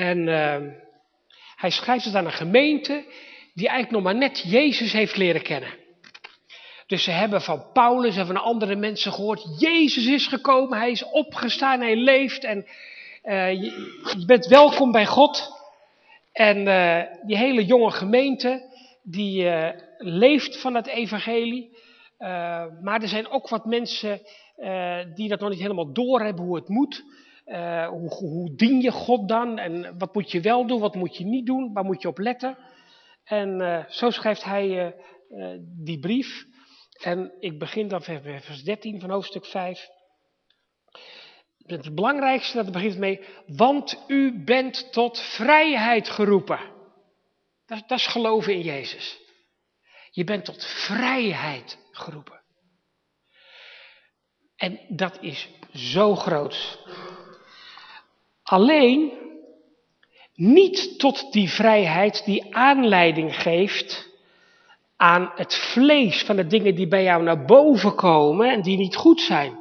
En ehm, hij schrijft het aan een gemeente die eigenlijk nog maar net Jezus heeft leren kennen. Dus ze hebben van Paulus en van andere mensen gehoord, Jezus is gekomen, hij is opgestaan, hij leeft en uh, je, bent welkom bij God. En uh, die hele jonge gemeente, die uh, leeft van het evangelie. maar er zijn ook wat mensen die dat nog niet helemaal doorhebben hoe het moet. Hoe, hoe, dien je God dan? En wat moet je wel doen, wat moet je niet doen? Waar moet je op letten? En zo schrijft hij die brief. En ik begin dan vers 13 van hoofdstuk 5. Het belangrijkste, dat begint mee, want u bent tot vrijheid geroepen. Dat, dat is geloven in Jezus. Je bent tot vrijheid geroepen. En dat is zo groot. Alleen niet tot die vrijheid die aanleiding geeft aan het vlees van de dingen die bij jou naar boven komen en die niet goed zijn.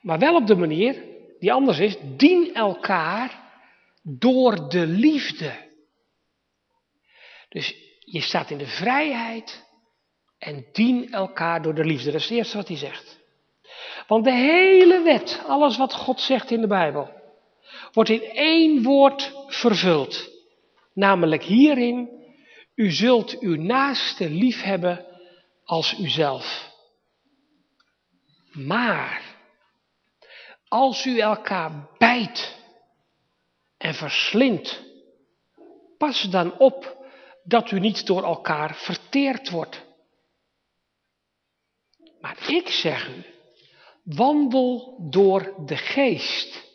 Maar wel op de manier die anders is, dien elkaar door de liefde. Dus je staat in de vrijheid en dien elkaar door de liefde. Dat is het eerste wat hij zegt. Want de hele wet, alles wat God zegt in de Bijbel, wordt in één woord vervuld. Namelijk hierin, u zult uw naaste lief hebben als uzelf. Maar als u elkaar bijt en verslindt, pas dan op dat u niet door elkaar verteerd wordt. Maar ik zeg u, wandel door de geest.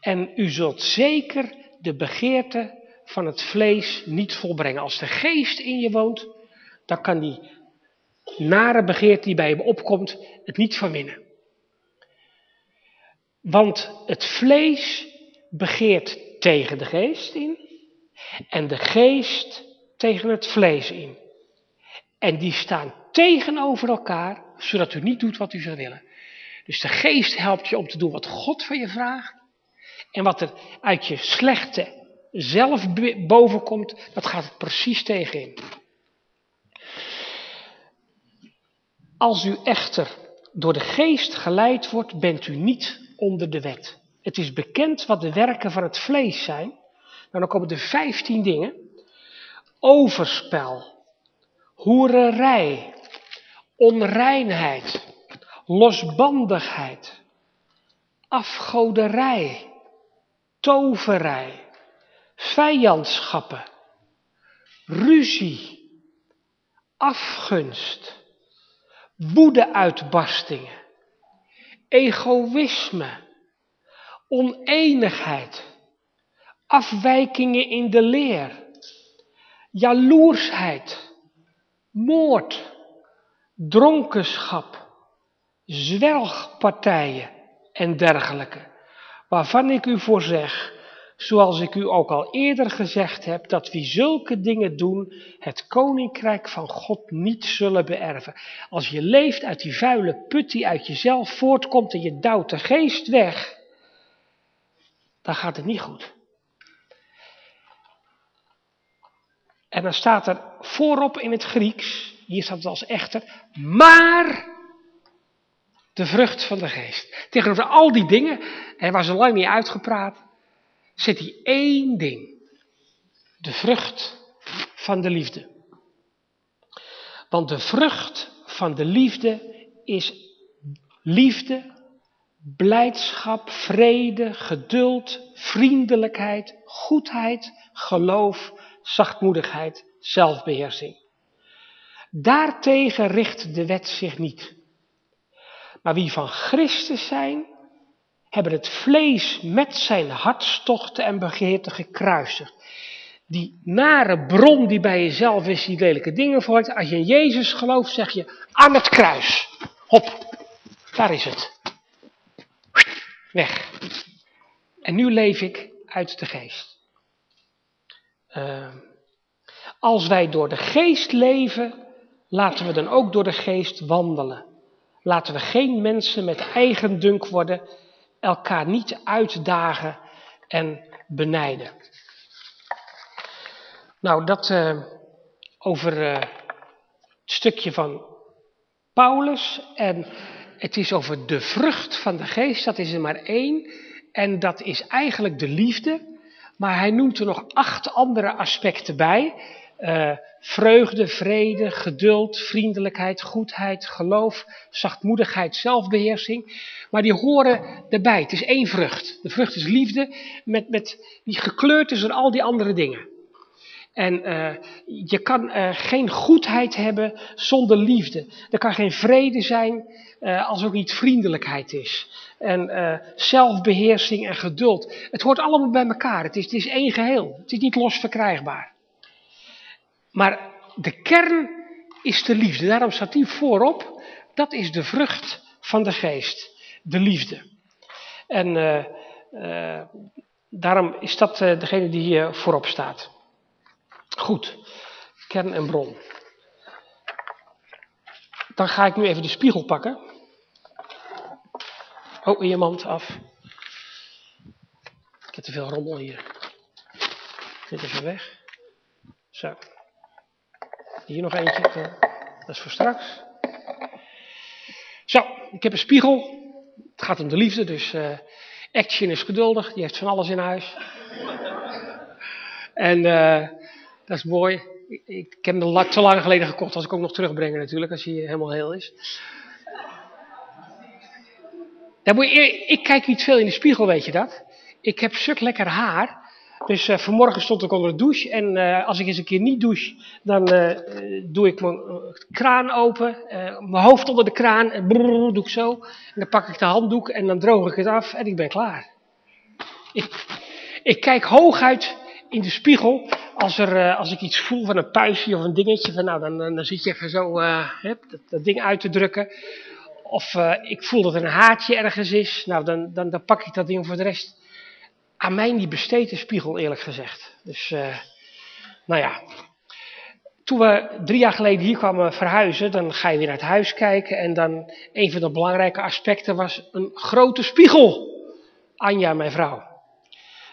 En u zult zeker de begeerte van het vlees niet volbrengen. Als de geest in je woont, dan kan die nare begeerte die bij je opkomt het niet verminnen. Want het vlees begeert tegen de geest in en de geest tegen het vlees in. En die staan tegenover elkaar, zodat u niet doet wat u zou willen. Dus de geest helpt je om te doen wat God van je vraagt. En wat er uit je slechte zelf bovenkomt, dat gaat het precies tegenin. Als u echter door de geest geleid wordt, bent u niet onder de wet. Het is bekend wat de werken van het vlees zijn. Nou, dan komen er vijftien dingen. Overspel, hoererij, onreinheid, losbandigheid, afgoderij, toverij, vijandschappen, ruzie, afgunst, woedeuitbarstingen, egoïsme, oneenigheid, afwijkingen in de leer, jaloersheid, moord, dronkenschap, zwelgpartijen en dergelijke, waarvan ik u voor zeg zoals ik u ook al eerder gezegd heb, dat wie zulke dingen doen, het koninkrijk van God niet zullen beërven. Als je leeft uit die vuile put die uit jezelf voortkomt en je duwt de geest weg, dan gaat het niet goed. En dan staat er voorop in het Grieks, hier staat het als echter, maar de vrucht van de geest. Tegenover al die dingen, hij was al lang niet uitgepraat, zit hij één ding. De vrucht van de liefde. Want de vrucht van de liefde is liefde, blijdschap, vrede, geduld, vriendelijkheid, goedheid, geloof, zachtmoedigheid, zelfbeheersing. Daartegen richt de wet zich niet. Maar wie van Christus zijn, hebben het vlees met zijn hartstochten en begeerten gekruisigd. Die nare bron die bij jezelf is, die lelijke dingen voort. Als je in Jezus gelooft, zeg je aan het kruis. Hop, daar is het. Weg. En nu leef ik uit de geest. Uh, als wij door de geest leven, laten we dan ook door de geest wandelen. Laten we geen mensen met eigen dunk worden elkaar niet uitdagen en benijden. Nou, dat uh, over uh, het stukje van Paulus. En het is over de vrucht van de geest, dat is er maar één. En dat is eigenlijk de liefde. Maar hij noemt er nog acht andere aspecten bij. Uh, vreugde, vrede, geduld, vriendelijkheid, goedheid, geloof, zachtmoedigheid, zelfbeheersing. Maar die horen erbij. Het is één vrucht. De vrucht is liefde, met, met, die gekleurd is door al die andere dingen. En uh, je kan uh, geen goedheid hebben zonder liefde. Er kan geen vrede zijn uh, als ook niet vriendelijkheid is. En zelfbeheersing en geduld. Het hoort allemaal bij elkaar. Het is, het is één geheel. Het is niet los verkrijgbaar. Maar de kern is de liefde. Daarom staat die voorop. Dat is de vrucht van de geest. De liefde. En daarom is dat degene die hier voorop staat. Goed, kern en bron. Dan ga ik nu even de spiegel pakken. Oh, in je mand af. Ik heb te veel rommel hier. Dit even weg. Zo. Hier nog eentje. Dat is voor straks. Zo, ik heb een spiegel. Het gaat om de liefde, dus uh, Action is geduldig. Die heeft van alles in huis. En uh, dat is mooi. Ik, ik, heb hem te lang geleden gekocht, als ik ook nog terugbrengen natuurlijk, als hij helemaal heel is. ik kijk niet veel in de spiegel, weet je dat? Ik heb stuk lekker haar. Dus uh, vanmorgen stond ik onder de douche en uh, als ik eens een keer niet douche, dan uh, doe ik mijn kraan open, mijn hoofd onder de kraan en brrr, doe ik zo. En dan pak ik de handdoek en dan droog ik het af en ik ben klaar. Ik, ik kijk hooguit in de spiegel als, er, als ik iets voel van een puistje of een dingetje, van, nou, dan, dan, zit je even zo dat, dat, ding uit te drukken. Of ik voel dat er een haartje ergens is, nou, dan, dan, dan pak ik dat ding voor de rest. Aan mij niet besteed de spiegel, eerlijk gezegd. Dus, nou ja. Toen we drie jaar geleden hier kwamen verhuizen, dan ga je weer naar het huis kijken. En dan, een van de belangrijke aspecten was een grote spiegel. Anja, mijn vrouw.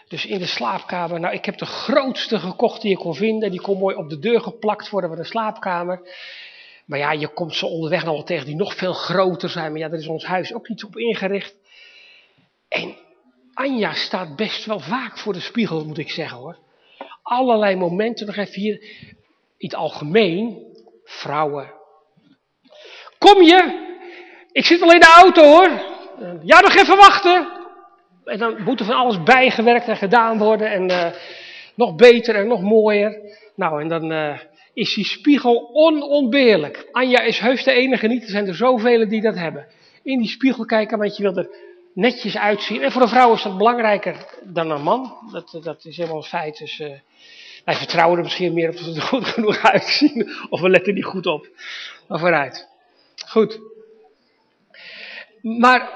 Dus in de slaapkamer, nou ik heb de grootste gekocht die je kon vinden. Die kon mooi op de deur geplakt worden van de slaapkamer. Maar ja, je komt ze onderweg nog wel tegen die nog veel groter zijn. Maar ja, daar is ons huis ook niet op ingericht. En Anja staat best wel vaak voor de spiegel, moet ik zeggen hoor. Allerlei momenten, nog even hier, in het algemeen, vrouwen. Kom je? Ik zit al in de auto hoor. Ja, nog even wachten. En dan moet er van alles bijgewerkt en gedaan worden. En uh, nog beter en nog mooier. Nou, en dan uh, is die spiegel onontbeerlijk. Anja is heus de enige niet. Er zijn er zoveel die dat hebben. In die spiegel kijken, want je wil er netjes uitzien. En voor een vrouw is dat belangrijker dan een man. Dat, dat is helemaal een feit. Dus uh, wij vertrouwen er misschien meer op dat ze er goed genoeg uitzien. Of we letten niet goed op. Maar vooruit. Goed. Maar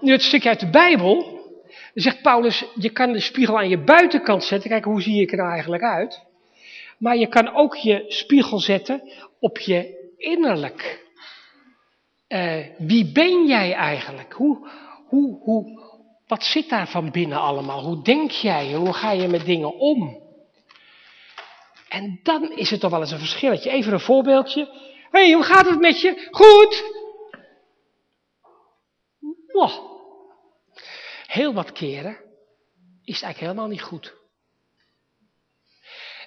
nu het stukje uit de Bijbel zegt Paulus, je kan de spiegel aan je buitenkant zetten. Kijk, hoe zie ik er nou eigenlijk uit? Maar je kan ook je spiegel zetten op je innerlijk. Uh, wie ben jij eigenlijk? Hoe, hoe, hoe, wat zit daar van binnen allemaal? Hoe denk jij? Hoe ga je met dingen om? En dan is het toch wel eens een verschilletje. Even een voorbeeldje. Hé, hey, hoe gaat het met je? Goed! Oh, heel wat keren is het eigenlijk helemaal niet goed.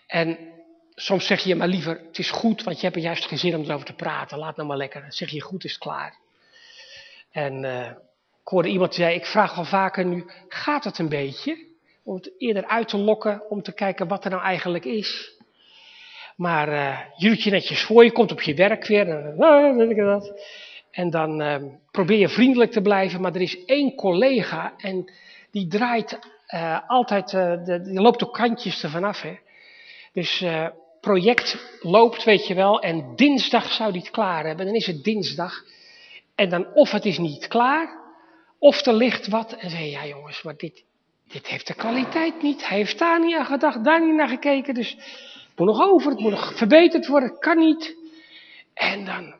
En soms zeg je maar liever, het is goed, want je hebt er juist geen zin om erover te praten. Laat nou maar lekker. Zeg je, goed is klaar. En uh, ik hoorde iemand die zei, ik vraag al vaker nu, gaat het een beetje? Om het eerder uit te lokken, om te kijken wat er nou eigenlijk is. Maar uh, je doet je netjes voor, je komt op je werk weer, ik dat. En dan uh, probeer je vriendelijk te blijven, maar er is één collega en die draait uh, altijd, de, die loopt op kantjes er vanaf. Hè. Dus project loopt, weet je wel, en dinsdag zou die het klaar hebben. Dan is het dinsdag. En dan of het is niet klaar, of er ligt wat. En je, ja jongens, maar dit, dit heeft de kwaliteit niet. Hij heeft daar niet aan gedacht, daar niet naar gekeken. Dus het moet nog over, het moet nog verbeterd worden, het kan niet. En dan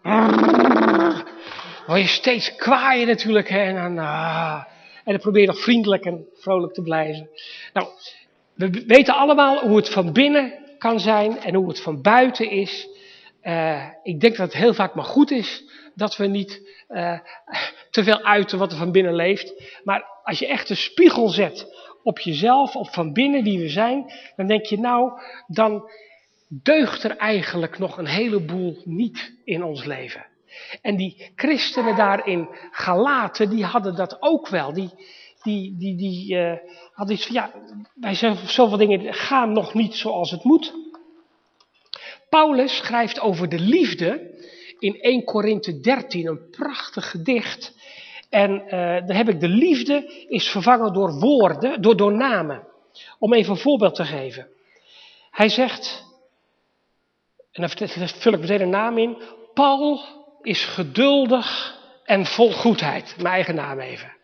word je steeds kwaaier natuurlijk. Hè? En dan, ah, En ik probeer nog vriendelijk en vrolijk te blijven. Nou, we weten allemaal hoe het van binnen kan zijn en hoe het van buiten is. Uh, ik denk dat het heel vaak maar goed is dat we niet uh, te veel uiten wat er van binnen leeft. Maar als je echt een spiegel zet op jezelf, op van binnen wie we zijn, dan denk je nou, dan deugt er eigenlijk nog een heleboel niet in ons leven. En die christenen daar in Galaten, die hadden dat ook wel. Die, die, die, die uh, hadden iets van, ja, wij zijn zoveel dingen gaan nog niet zoals het moet. Paulus schrijft over de liefde in 1 Korinthe 13, een prachtig gedicht. En uh, dan heb ik de liefde is vervangen door woorden, door, door namen. Om even een voorbeeld te geven. Hij zegt, en dan vul ik meteen een naam in. Paul is geduldig en vol goedheid. Mijn eigen naam even.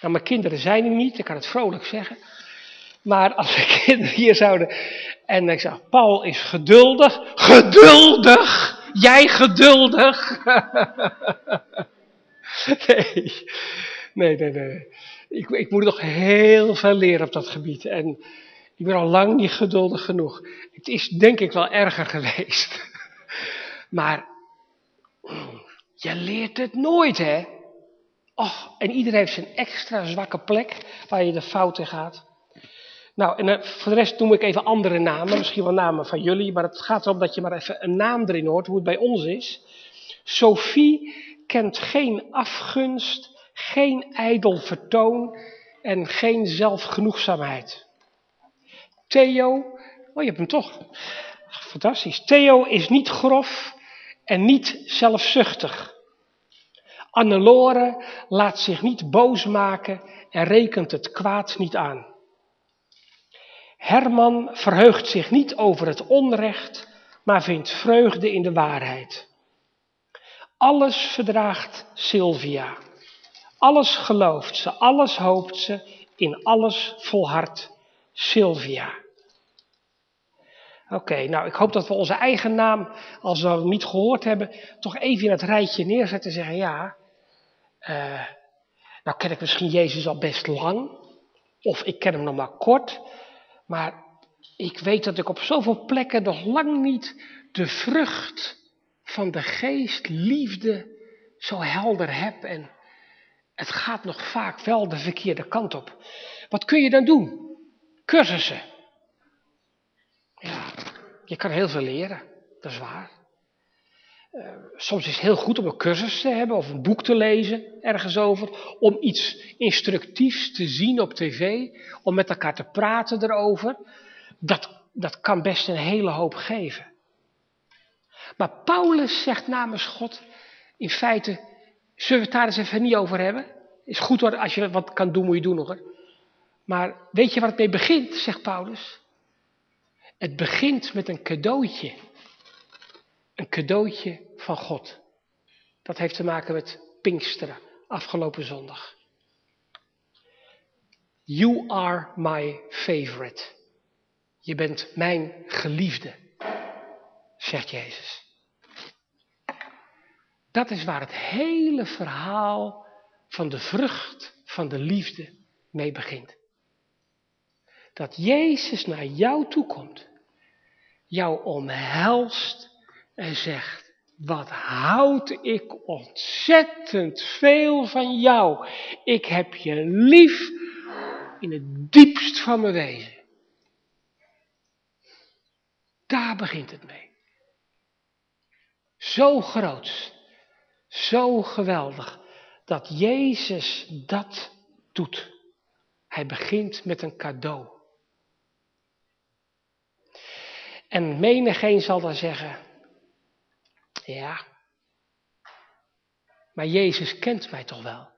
Nou, mijn kinderen zijn er niet, ik kan het vrolijk zeggen. Maar als de kinderen hier zouden. En ik zeg, Paul is geduldig. Geduldig! Jij geduldig! nee, nee, nee, nee. Ik, ik moet nog heel veel leren op dat gebied. En ik ben al lang niet geduldig genoeg. Het is denk ik wel erger geweest. Maar je leert het nooit, hè? Och, en iedereen heeft zijn extra zwakke plek waar je de fout in gaat. Nou, en eh, voor de rest noem ik even andere namen, misschien wel namen van jullie, maar het gaat erom dat je maar even een naam erin hoort, hoe het bij ons is. Sophie kent geen afgunst, geen ijdel vertoon en geen zelfgenoegzaamheid. Theo, oh je hebt hem toch. Fantastisch. Theo is niet grof en niet zelfzuchtig. Annelore laat zich niet boos maken en rekent het kwaad niet aan. Herman verheugt zich niet over het onrecht, maar vindt vreugde in de waarheid. Alles verdraagt Sylvia. Alles gelooft ze, alles hoopt ze, in alles volhardt Sylvia. Oké, nou ik hoop dat we onze eigen naam, als we hem niet gehoord hebben, toch even in het rijtje neerzetten en zeggen, ja, uh, nou ken ik misschien Jezus al best lang, of ik ken hem nog maar kort, maar ik weet dat ik op zoveel plekken nog lang niet de vrucht van de geest, liefde, zo helder heb en het gaat nog vaak wel de verkeerde kant op. Wat kun je dan doen? Cursussen. Ja, je kan heel veel leren, dat is waar. Uh, soms is het heel goed om een cursus te hebben of een boek te lezen ergens over, om iets instructiefs te zien op tv, om met elkaar te praten erover. Dat, dat kan best een hele hoop geven. Maar Paulus zegt namens God, in feite, zullen we het daar eens even niet over hebben? Is goed hoor, als je wat kan doen, moet je doen hoor. Maar weet je waar het mee begint, zegt Paulus? Het begint met een cadeautje. Cadeautje van God. Dat heeft te maken met Pinksteren, afgelopen zondag. You are my favorite. Je bent mijn geliefde, zegt Jezus. Dat is waar het hele verhaal van de vrucht van de liefde mee begint. Dat Jezus naar jou toe komt jou omhelst en zegt, wat houd ik ontzettend veel van jou. Ik heb je lief in het diepst van mijn wezen. Daar begint het mee. Zo groot, zo geweldig, dat Jezus dat doet. Hij begint met een cadeau. En menigeen zal dan zeggen, ja, maar Jezus kent mij toch wel.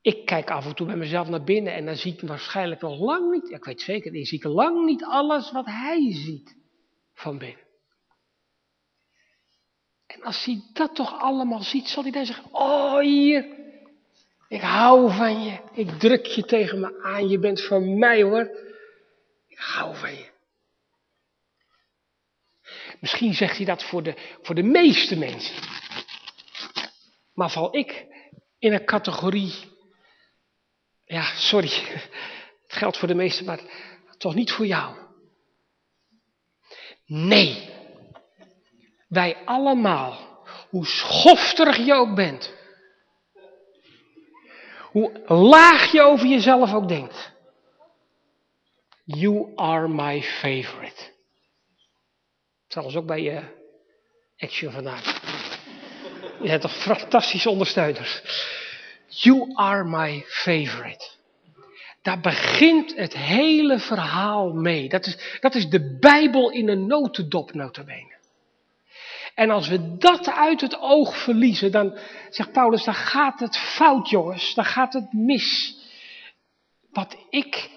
Ik kijk af en toe bij mezelf naar binnen en dan zie ik waarschijnlijk nog lang niet, ik weet zeker, dan zie ik lang niet alles wat hij ziet van binnen. En als hij dat toch allemaal ziet, zal hij dan zeggen, oh hier, ik hou van je, ik druk je tegen me aan, je bent van mij hoor hou van je. Misschien zegt hij dat voor de, voor de meeste mensen. Maar val ik in een categorie. Ja, sorry. Het geldt voor de meesten, maar toch niet voor jou. Nee. Wij allemaal, hoe schofterig je ook bent, hoe laag je over jezelf ook denkt. You are my favorite. Trouwens ook bij je Action vandaag. Je hebt toch fantastische ondersteuners. You are my favorite. Daar begint het hele verhaal mee. Dat is, dat is de Bijbel in een notendop, notabene. En als we dat uit het oog verliezen, dan zegt Paulus, dan gaat het fout, jongens. Dan gaat het mis. Wat ik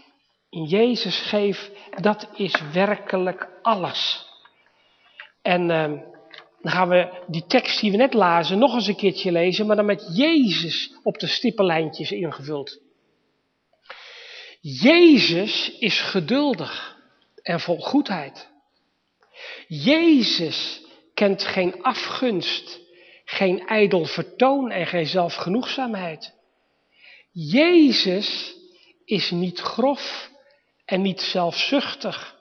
in Jezus geef, dat is werkelijk alles. En uh, dan gaan we die tekst die we net lazen nog eens een keertje lezen, maar dan met Jezus op de stippenlijntjes ingevuld. Jezus is geduldig en vol goedheid. Jezus kent geen afgunst, geen ijdel vertoon en geen zelfgenoegzaamheid. Jezus is niet grof en niet zelfzuchtig.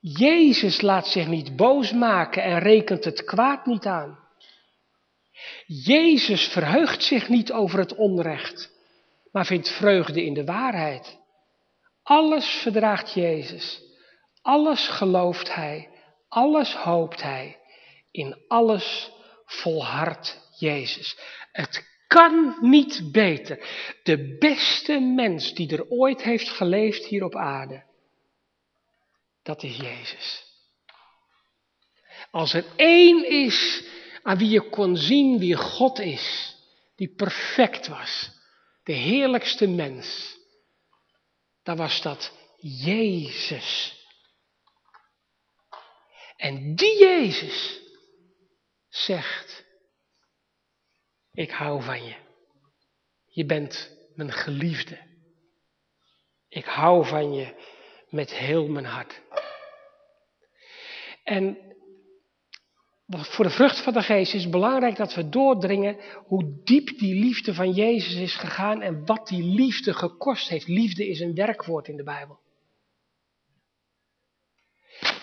Jezus laat zich niet boos maken en rekent het kwaad niet aan. Jezus verheugt zich niet over het onrecht, maar vindt vreugde in de waarheid. Alles verdraagt Jezus, alles gelooft Hij, alles hoopt Hij, in alles volhardt Jezus. Het kan niet beter. De beste mens die er ooit heeft geleefd hier op aarde, dat is Jezus. Als er één is aan wie je kon zien wie God is, die perfect was, de heerlijkste mens, dan was dat Jezus. En die Jezus zegt, ik hou van je. Je bent mijn geliefde. Ik hou van je met heel mijn hart. En voor de vrucht van de geest is belangrijk dat we doordringen hoe diep die liefde van Jezus is gegaan en wat die liefde gekost heeft. Liefde is een werkwoord in de Bijbel.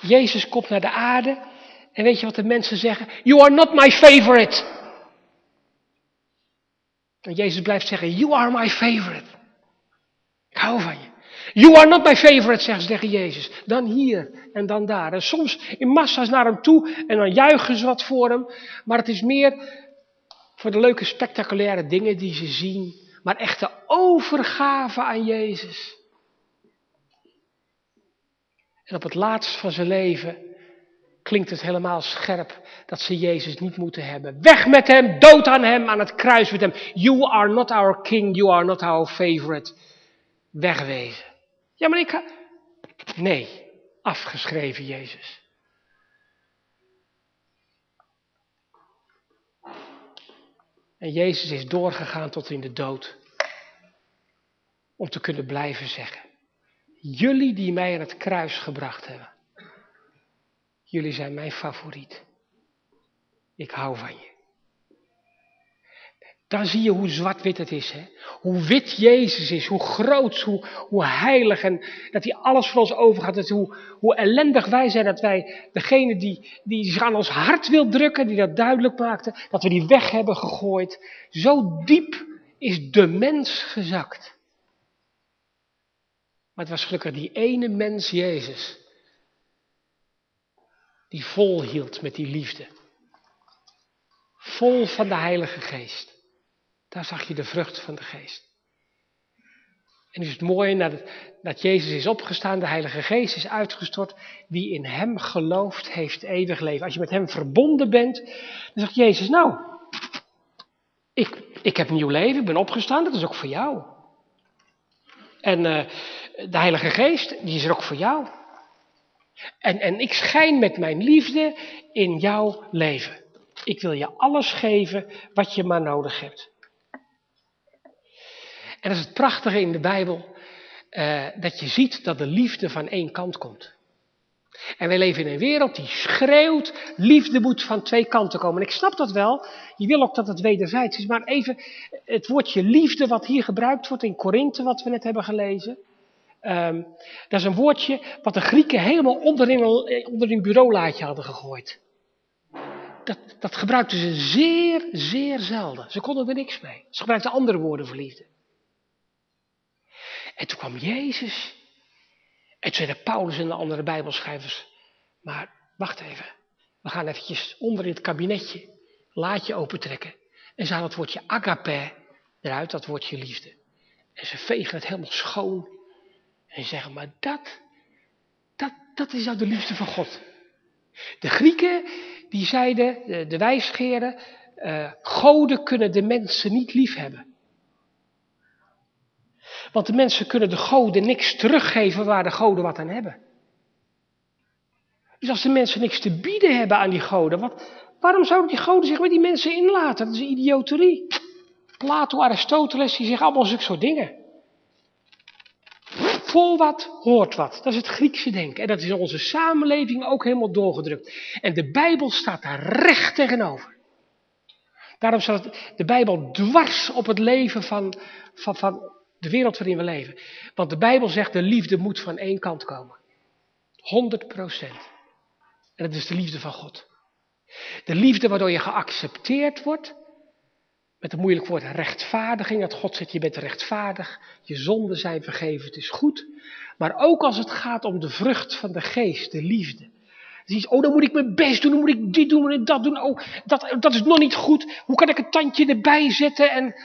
Jezus komt naar de aarde en weet je wat de mensen zeggen? You are not my favorite. En Jezus blijft zeggen, you are my favorite. Ik hou van je. You are not my favorite, zeggen ze tegen Jezus. Dan hier en dan daar. En soms in massa's naar hem toe en dan juichen ze wat voor hem. Maar het is meer voor de leuke spectaculaire dingen die ze zien. Maar echte overgave aan Jezus. En op het laatst van zijn leven klinkt het helemaal scherp dat ze Jezus niet moeten hebben. Weg met hem, dood aan hem, aan het kruis met hem. You are not our king, you are not our favorite. Wegwezen. Ja, maar ik ga... Nee, afgeschreven Jezus. En Jezus is doorgegaan tot in de dood. Om te kunnen blijven zeggen. Jullie die mij aan het kruis gebracht hebben. Jullie zijn mijn favoriet. Ik hou van je. Dan zie je hoe zwart-wit het is. Hè? Hoe wit Jezus is, hoe groot, hoe, hoe heilig en dat hij alles voor ons overgaat. Dat hoe, hoe ellendig wij zijn dat wij degene die, die zich aan ons hart wil drukken, die dat duidelijk maakte, dat we die weg hebben gegooid. Zo diep is de mens gezakt. Maar het was gelukkig die ene mens Jezus, die vol hield met die liefde. Vol van de Heilige Geest. Daar zag je de vrucht van de geest. En is het mooie dat, dat Jezus is opgestaan, de Heilige Geest is uitgestort. Wie in Hem gelooft, heeft eeuwig leven. Als je met Hem verbonden bent, dan zegt Jezus, nou, ik, ik heb een nieuw leven, ik ben opgestaan, dat is ook voor jou. En uh, de Heilige Geest, die is er ook voor jou. En, en ik schijn met mijn liefde in jouw leven. Ik wil je alles geven wat je maar nodig hebt. En dat is het prachtige in de Bijbel, uh, dat je ziet dat de liefde van één kant komt. En wij leven in een wereld die schreeuwt, liefde moet van twee kanten komen. En ik snap dat wel, je wil ook dat het wederzijds is, maar even het woordje liefde wat hier gebruikt wordt in Korinthe, wat we net hebben gelezen. Um, dat is een woordje wat de Grieken helemaal onderin, onder een bureaulaadje hadden gegooid. Dat, dat gebruikten ze zeer, zeer zelden. Ze konden er niks mee. Ze gebruikten andere woorden voor liefde. En toen kwam Jezus. En toen zeiden Paulus en de andere Bijbelschrijvers. Maar wacht even. We gaan eventjes onder in het kabinetje. Laadje opentrekken. En ze halen het woordje agape eruit, dat woordje liefde. En ze vegen het helemaal schoon. En zeggen, maar dat, dat, dat is nou de liefde van God. De Grieken, die zeiden, de, de wijsgeren, uh, goden kunnen de mensen niet lief hebben. Want de mensen kunnen de goden niks teruggeven waar de goden wat aan hebben. Dus als de mensen niks te bieden hebben aan die goden, wat, waarom zouden die goden zich met die mensen inlaten? Dat is idioterie. Plato, Aristoteles, die zeggen allemaal zulke soort dingen. Voor wat hoort wat. Dat is het Griekse denken. En dat is in onze samenleving ook helemaal doorgedrukt. En de Bijbel staat daar recht tegenover. Daarom staat de Bijbel dwars op het leven van, van, van de wereld waarin we leven. Want de Bijbel zegt de liefde moet van één kant komen. 100 procent. En dat is de liefde van God. De liefde waardoor je geaccepteerd wordt. Met een moeilijk woord rechtvaardiging. Dat God zegt je bent rechtvaardig. Je zonden zijn vergeven. Het is goed. Maar ook als het gaat om de vrucht van de geest. De liefde. Dus oh, dan moet ik mijn best doen, dan moet ik dit doen en dat doen. Oh, dat, dat is nog niet goed. Hoe kan ik een tandje erbij zetten? En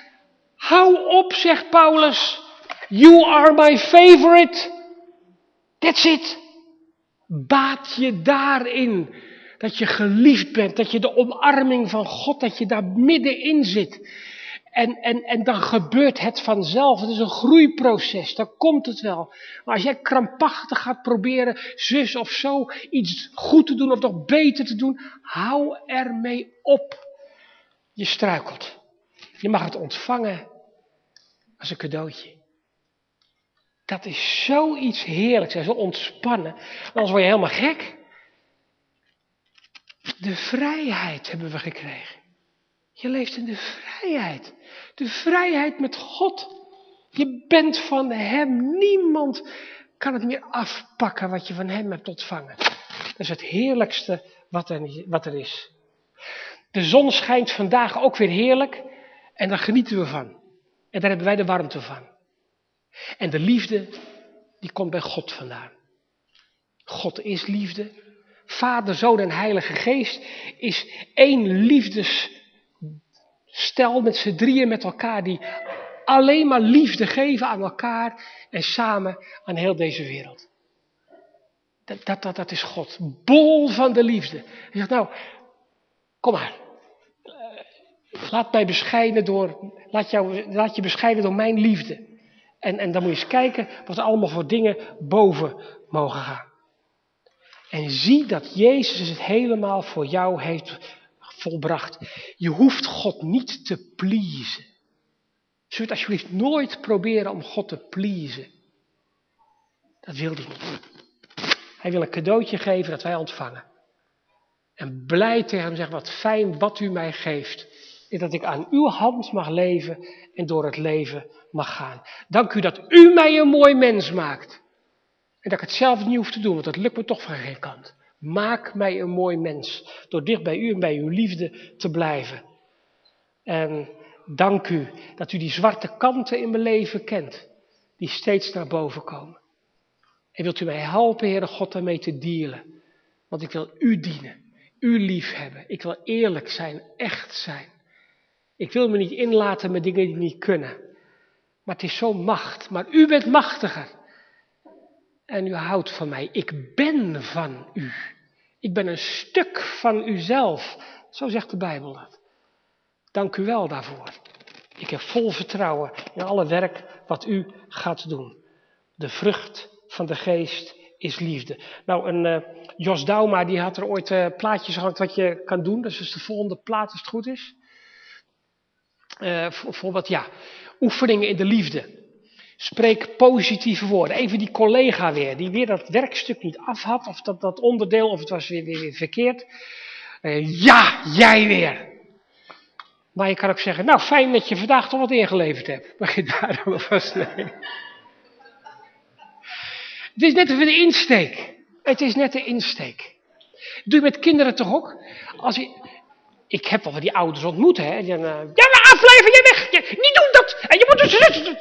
Hou op, zegt Paulus. You are my favorite. That's it. Baat je daarin. Dat je geliefd bent, dat je de omarming van God, dat je daar middenin zit. En, en, en dan gebeurt het vanzelf. Het is een groeiproces, dan komt het wel. Maar als jij krampachtig gaat proberen zus of zo iets goed te doen of nog beter te doen, hou ermee op. Je struikelt. Je mag het ontvangen als een cadeautje. Dat is zoiets heerlijks en zo ontspannen. Anders word je helemaal gek. De vrijheid hebben we gekregen. Je leeft in de vrijheid. De vrijheid met God. Je bent van Hem. Niemand kan het meer afpakken wat je van Hem hebt ontvangen. Dat is het heerlijkste wat er, wat er is. De zon schijnt vandaag ook weer heerlijk en daar genieten we van. En daar hebben wij de warmte van. En de liefde, die komt bij God vandaan. God is liefde. Vader, Zoon en Heilige Geest is één liefdesstel met z'n drieën met elkaar die alleen maar liefde geven aan elkaar en samen aan heel deze wereld. Dat, dat, dat, is God. Bol van de liefde. Hij zegt nou, kom maar. Laat mij bescheiden door, laat, jou, laat je bescheiden door mijn liefde. En, en dan moet je eens kijken wat er allemaal voor dingen boven mogen gaan. En zie dat Jezus het helemaal voor jou heeft volbracht. Je hoeft God niet te pleasen. Zul je het alsjeblieft nooit proberen om God te pleasen. Dat wil hij niet. Hij wil een cadeautje geven dat wij ontvangen. En blij tegen hem zeggen, wat fijn wat u mij geeft is dat ik aan uw hand mag leven en door het leven mag gaan. Dank u dat u mij een mooi mens maakt. En dat ik het zelf niet hoef te doen, want dat lukt me toch van geen kant. Maak mij een mooi mens door dicht bij u en bij uw liefde te blijven. En dank u dat u die zwarte kanten in mijn leven kent, die steeds naar boven komen. En wilt u mij helpen, Heere God, daarmee te dealen. Want ik wil u dienen, u liefhebben. Ik wil eerlijk zijn, echt zijn. Ik wil me niet inlaten met dingen die niet kunnen. Maar het is zo'n macht. Maar u bent machtiger. En u houdt van mij. Ik ben van u. Ik ben een stuk van uzelf. Zo zegt de Bijbel dat. Dank u wel daarvoor. Ik heb vol vertrouwen in alle werk wat u gaat doen. De vrucht van de geest is liefde. Nou, een uh, Jos Dauma die had er ooit uh, plaatjes gehad wat je kan doen. Dat is dus de volgende plaat als het goed is. Uh, bijvoorbeeld, ja, oefeningen in de liefde. Spreek positieve woorden. Even die collega weer, die weer dat werkstuk niet af had, of dat, dat onderdeel, of het was weer, weer, weer verkeerd. Uh, ja, jij weer. Maar je kan ook zeggen, nou fijn dat je vandaag toch wat ingeleverd hebt. Je daar dan. Het is net even de insteek. Het is net de insteek. Doe je met kinderen toch ook? Als je, ik heb wel die ouders ontmoet, hè. Uh, ja, maar afblijven, jij weg. Ja, niet doen dat. En je moet dus...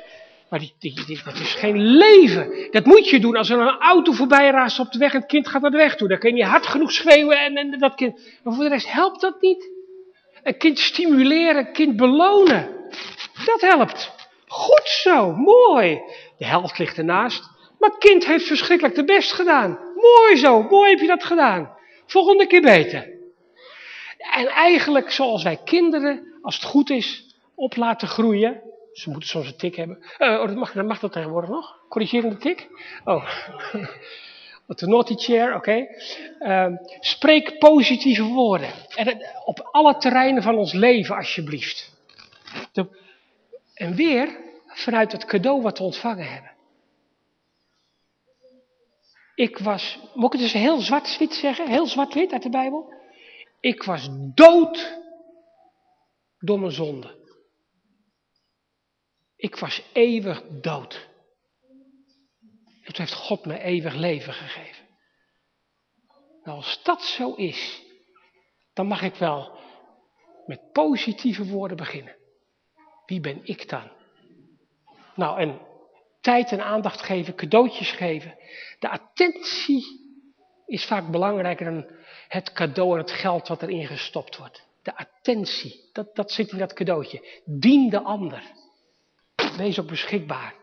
Maar die, die, dat is geen leven. Dat moet je doen als er een auto voorbij raast op de weg en het kind gaat naar de weg toe. Dan kun je hard genoeg schreeuwen en, en dat kind... Maar voor de rest helpt dat niet. Een kind stimuleren, een kind belonen. Dat helpt. Goed zo, mooi. De helft ligt ernaast. Maar het kind heeft verschrikkelijk de best gedaan. Mooi zo, mooi heb je dat gedaan. Volgende keer beter. En eigenlijk zoals wij kinderen, als het goed is, op laten groeien. Ze moeten soms een tik hebben. Uh, dat mag, mag dat tegenwoordig nog? Corrigerende tik? Oh. De naughty chair, oké. Okay. Uh, spreek positieve woorden. En op alle terreinen van ons leven, alsjeblieft. De, en weer vanuit het cadeau wat we ontvangen hebben. Ik was, moet ik het dus heel zwart-wit zeggen? Heel zwart-wit uit de Bijbel? Ik was dood door mijn zonde. Ik was eeuwig dood. Toen heeft God me eeuwig leven gegeven. Nou, als dat zo is, dan mag ik wel met positieve woorden beginnen. Wie ben ik dan? Nou, en tijd en aandacht geven, cadeautjes geven. De attentie is vaak belangrijker dan het cadeau en het geld wat erin gestopt wordt. De attentie, dat, dat zit in dat cadeautje. Dien de ander. Wees ook beschikbaar.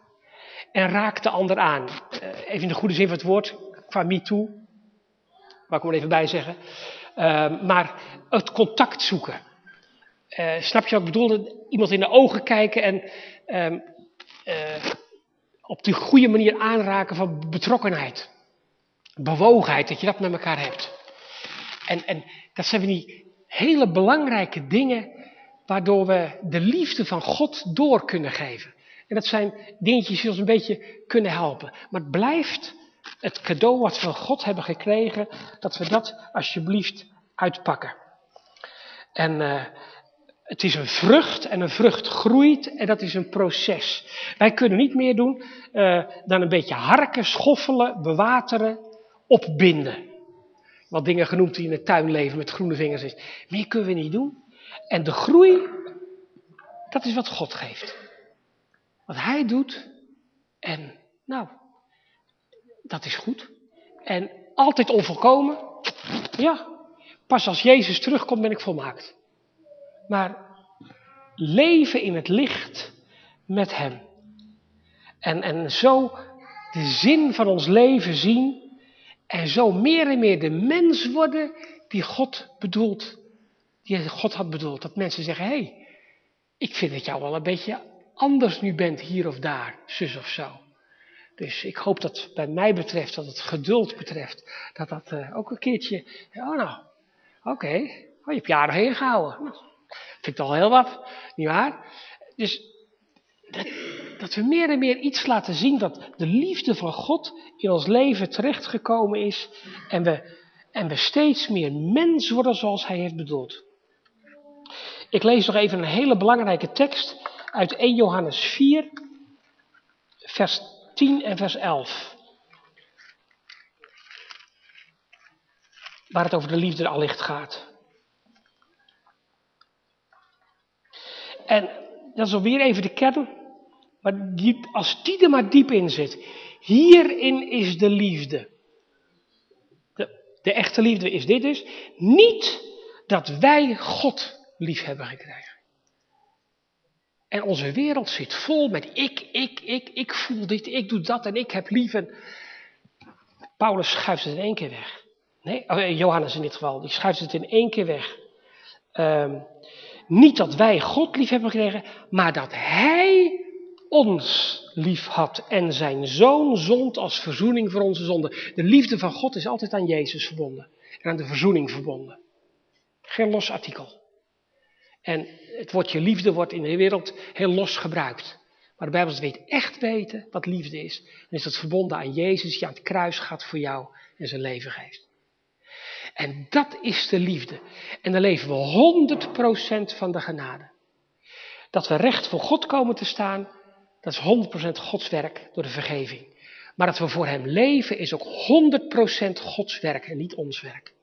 En raak de ander aan. Uh, even in de goede zin van het woord, qua too. Waar ik er even bij zeggen. Uh, maar het contact zoeken. Uh, snap je wat ik bedoel? Iemand in de ogen kijken en ehm, eh, op de goede manier aanraken van betrokkenheid. Bewogenheid, dat je dat met elkaar hebt. En, en dat zijn van die hele belangrijke dingen waardoor we de liefde van God door kunnen geven. En dat zijn dingetjes die ons een beetje kunnen helpen. Maar het blijft het cadeau wat we van God hebben gekregen, dat we dat alsjeblieft uitpakken. En uh, het is een vrucht en een vrucht groeit en dat is een proces. Wij kunnen niet meer doen uh, dan een beetje harken, schoffelen, bewateren, opbinden. Wat dingen genoemd die in de tuin leven met groene vingers is. Meer kunnen we niet doen. En de groei, dat is wat God geeft. Wat hij doet. En nou, dat is goed. En altijd onvolkomen. Ja, pas als Jezus terugkomt ben ik volmaakt. Maar leven in het licht met hem. En, en zo de zin van ons leven zien. En zo meer en meer de mens worden die God bedoelt. Die God had bedoeld. Dat mensen zeggen, hé, hey, ik vind dat jou wel een beetje anders nu bent hier of daar, zus of zo. Dus ik hoop dat bij mij betreft, dat het geduld betreft, dat dat uh, ook een keertje, oh nou, oké, okay. oh, je hebt jaren heen gehouden. Nou, vind ik toch heel wat, nietwaar? Dus dat, dat, we meer en meer iets laten zien dat de liefde van God in ons leven terechtgekomen is en we, en we steeds meer mens worden zoals Hij heeft bedoeld. Ik lees nog even een hele belangrijke tekst uit 1 Johannes 4, vers 10 en vers 11. Waar het over de liefde allicht gaat. En dat is alweer even de kern. Maar als die er maar diep in zit. Hierin is de liefde. De, echte liefde is dit dus. Niet dat wij God lief hebben gekregen. En onze wereld zit vol met ik, ik, ik, ik voel dit, ik doe dat en ik heb lief. En Paulus schuift het in één keer weg. Nee, oh, Johannes in dit geval, die schuift het in één keer weg. Um, niet dat wij God lief hebben gekregen, maar dat Hij ons lief had en zijn zoon zond als verzoening voor onze zonden. De liefde van God is altijd aan Jezus verbonden en aan de verzoening verbonden. Geen los artikel. En het woordje liefde wordt in de wereld heel los gebruikt. Maar de Bijbel weet echt weten wat liefde is. Dan is dat verbonden aan Jezus die aan het kruis gaat voor jou en zijn leven geeft. En dat is de liefde. En dan leven we 100% van de genade. Dat we recht voor God komen te staan, dat is 100% Gods werk door de vergeving. Maar dat we voor Hem leven is ook 100% Gods werk en niet ons werk.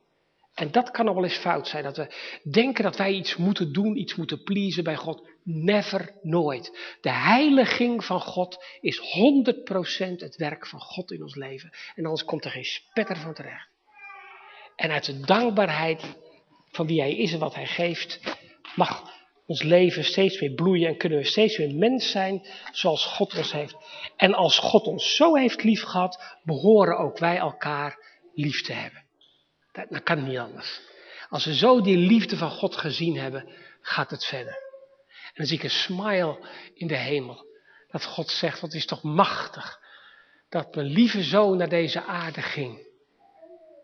En dat kan al wel eens fout zijn, dat we denken dat wij iets moeten doen, iets moeten pleasen bij God. Never, nooit. De heiliging van God is 100% het werk van God in ons leven. En anders komt er geen spetter van terecht. En uit de dankbaarheid van wie Hij is en wat Hij geeft, mag ons leven steeds meer bloeien en kunnen we steeds meer mens zijn zoals God ons heeft. En als God ons zo heeft lief gehad, behoren ook wij elkaar lief te hebben. Dat, dat kan niet anders. Als we zo die liefde van God gezien hebben, gaat het verder. En dan zie ik een smile in de hemel. Dat God zegt, wat is toch machtig. Dat mijn lieve zoon naar deze aarde ging.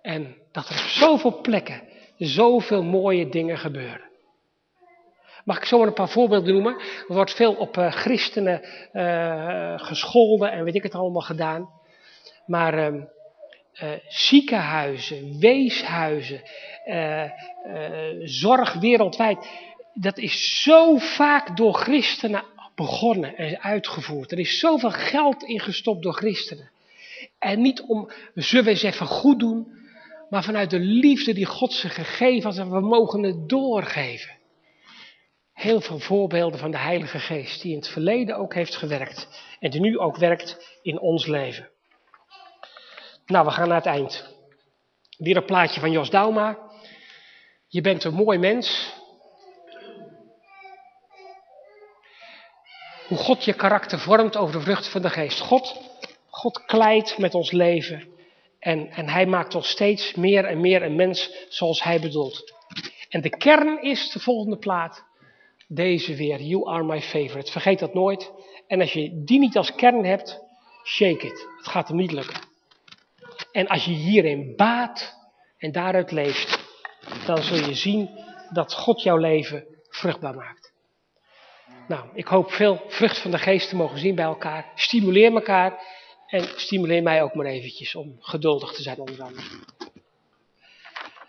En dat er op zoveel plekken zoveel mooie dingen gebeuren. Mag ik zo een paar voorbeelden noemen? Er wordt veel op uh, christenen uh, gescholden en weet ik het allemaal gedaan. Maar uh, ziekenhuizen, weeshuizen, zorg wereldwijd, dat is zo vaak door christenen begonnen en uitgevoerd. Er is zoveel geld ingestopt door christenen. En niet om, zullen we eens even goed doen, maar vanuit de liefde die God ze gegeven had en we mogen het doorgeven. Heel veel voorbeelden van de Heilige Geest die in het verleden ook heeft gewerkt en die nu ook werkt in ons leven. Nou, we gaan naar het eind. Weer een plaatje van Jos Dauma. Je bent een mooi mens. Hoe God je karakter vormt over de vrucht van de geest. God, God kleidt met ons leven en, en hij maakt ons steeds meer en meer een mens zoals hij bedoelt. En de kern is de volgende plaat. Deze weer, you are my favorite. Vergeet dat nooit. En als je die niet als kern hebt, shake it. Het gaat hem niet lukken. En als je hierin baat en daaruit leeft, dan zul je zien dat God jouw leven vruchtbaar maakt. Nou, ik hoop veel vrucht van de geest te mogen zien bij elkaar. Stimuleer elkaar en stimuleer mij ook maar eventjes om geduldig te zijn onder andere.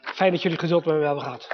Fijn dat jullie geduld met me hebben gehad.